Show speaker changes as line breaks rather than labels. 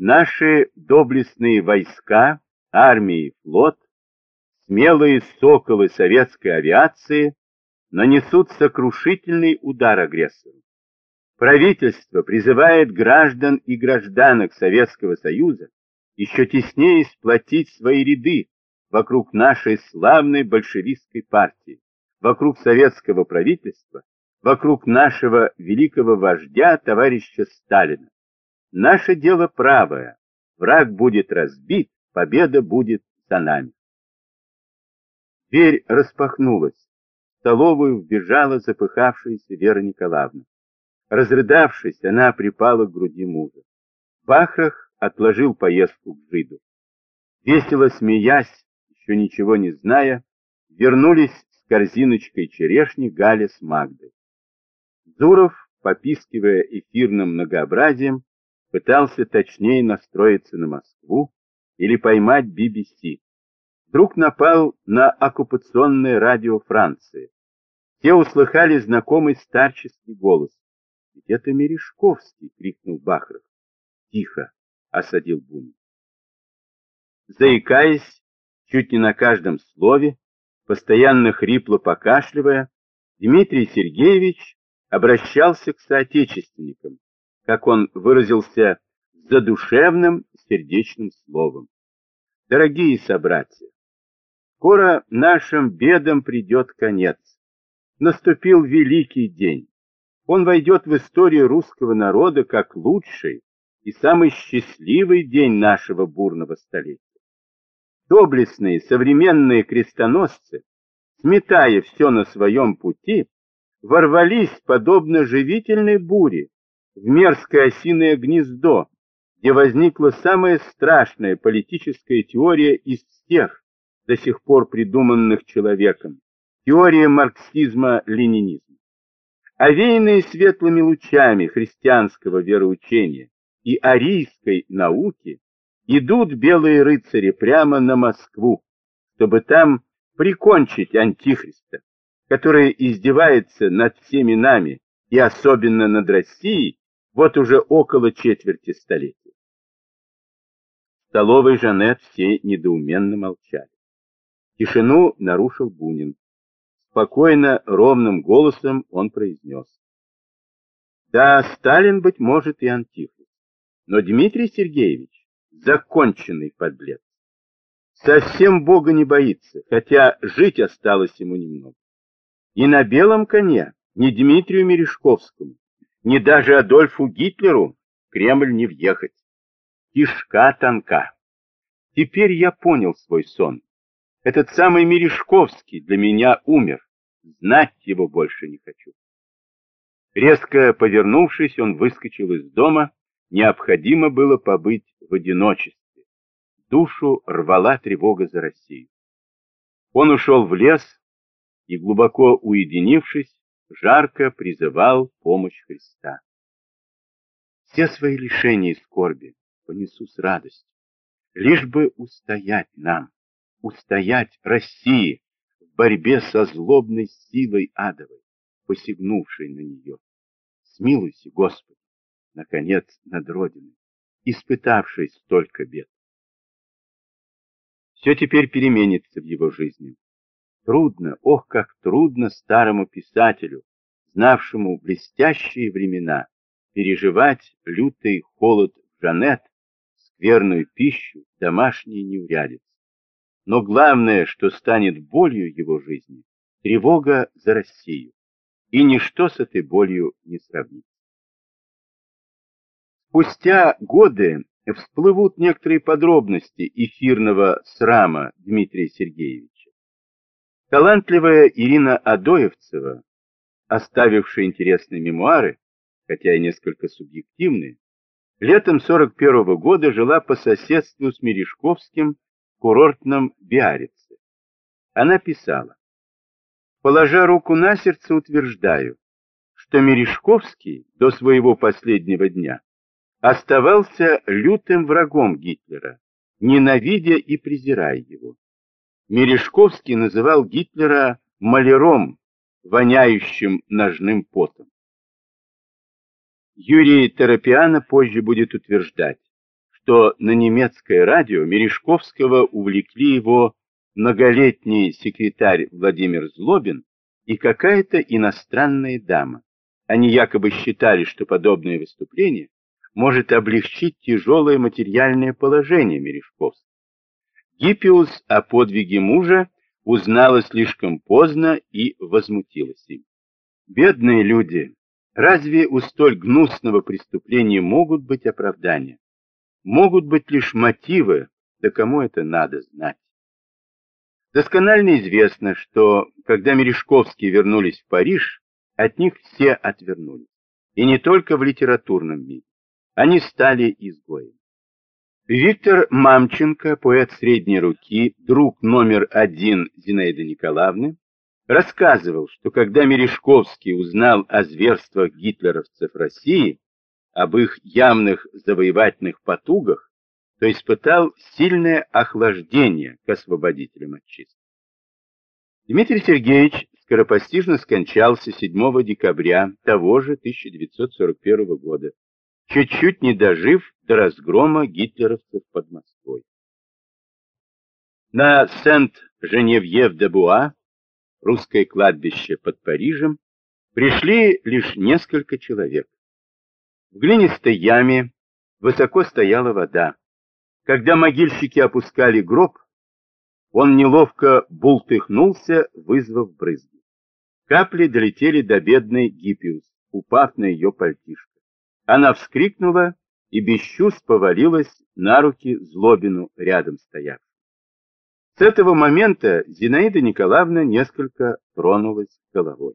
Наши доблестные войска, армии и флот, смелые соколы советской авиации нанесут сокрушительный удар агрессору. Правительство призывает граждан и гражданок Советского Союза еще теснее сплотить свои ряды вокруг нашей славной большевистской партии, вокруг советского правительства, вокруг нашего великого вождя, товарища Сталина. Наше дело правое, враг будет разбит, победа будет за нами. Дверь распахнулась, в столовую вбежала запыхавшаяся Вера Николаевна. Разрыдавшись, она припала к груди мужа. Бахрах отложил поездку к жиду. Весело смеясь, еще ничего не зная, вернулись с корзиночкой черешни Галя с Магдой. Зуров, попискивая эфирным многообразием, пытался точнее настроиться на Москву или поймать BBC. Вдруг напал на оккупационное радио Франции. Те услыхали знакомый старческий голос. «Ведь это Мережковский!» — крикнул Бахров. «Тихо!» — осадил Бунин. Заикаясь, чуть не на каждом слове, постоянно хрипло покашливая, Дмитрий Сергеевич обращался к соотечественникам, как он выразился, задушевным сердечным словом. Дорогие собратья, скоро нашим бедам придет конец. Наступил великий день. Он войдет в историю русского народа как лучший и самый счастливый день нашего бурного столетия. Доблестные современные крестоносцы, сметая все на своем пути, ворвались, подобно живительной буре, в мерзкое осиное гнездо, где возникла самая страшная политическая теория из всех, до сих пор придуманных человеком, теория марксизма-ленинизма. Овеянные светлыми лучами христианского вероучения и арийской науки, идут белые рыцари прямо на Москву, чтобы там прикончить Антихриста, который издевается над всеми нами и особенно над Россией вот уже около четверти столетия. В столовой Жанет все недоуменно молчали. Тишину нарушил Бунин. Спокойно, ровным голосом он произнес. Да, Сталин, быть может, и антихрист, но Дмитрий Сергеевич законченный подлец. Совсем Бога не боится, хотя жить осталось ему немного. И на белом коне ни Дмитрию Мережковскому, ни даже Адольфу Гитлеру Кремль не въехать. Кишка тонка. Теперь я понял свой сон. Этот самый Мережковский для меня умер. Знать его больше не хочу. Резко повернувшись, он выскочил из дома. Необходимо было побыть в одиночестве. Душу рвала тревога за Россию. Он ушел в лес и, глубоко уединившись, жарко призывал помощь Христа. Все свои лишения и скорби понесу с радостью, лишь бы устоять нам устоять России в борьбе со злобной силой адовой, посягнувшей на нее. Смилуйся, Господи, наконец, над Родиной, испытавшей столько бед. Все теперь переменится в его жизни. Трудно, ох, как трудно старому писателю, знавшему блестящие времена, переживать лютый холод в Жанет, скверную пищу, домашние неурядицы. Но главное, что станет болью его жизни, тревога за Россию. И ничто с этой болью не сравнится. Спустя годы всплывут некоторые подробности эфирного срама Дмитрия Сергеевича. Талантливая Ирина Адоевцева, оставившая интересные мемуары, хотя и несколько субъективные, летом 41 -го года жила по соседству с Мережковским курортном Биарице. Она писала, «Положа руку на сердце, утверждаю, что Мережковский до своего последнего дня оставался лютым врагом Гитлера, ненавидя и презирая его. Мережковский называл Гитлера маляром, воняющим ножным потом. Юрий Терапиано позже будет утверждать, что на немецкое радио Мережковского увлекли его многолетний секретарь Владимир Злобин и какая-то иностранная дама. Они якобы считали, что подобное выступление может облегчить тяжелое материальное положение Мережковского. Гиппиус о подвиге мужа узнала слишком поздно и возмутилась им. Бедные люди, разве у столь гнусного преступления могут быть оправдания? Могут быть лишь мотивы, да кому это надо знать? Досконально известно, что когда Мережковские вернулись в Париж, от них все отвернулись. И не только в литературном мире. Они стали изгоями. Виктор Мамченко, поэт средней руки, друг номер один Зинаиды Николаевны, рассказывал, что когда Мережковский узнал о зверствах гитлеровцев России, об их явных завоевательных потугах, то испытал сильное охлаждение к освободителям отчизны. Дмитрий Сергеевич скоропостижно скончался 7 декабря того же 1941 года чуть-чуть не дожив до разгрома гитлеровцев под Москвой. На Сент-Женевьев-де-Буа, русское кладбище под Парижем, пришли лишь несколько человек. В глинистой яме высоко стояла вода. Когда могильщики опускали гроб, он неловко бултыхнулся, вызвав брызги. Капли долетели до бедной Гиппиус, упав на ее пальтишко. Она вскрикнула и без чувств повалилась на руки Злобину, рядом стоявшему. С этого момента Зинаида Николаевна несколько тронулась головой.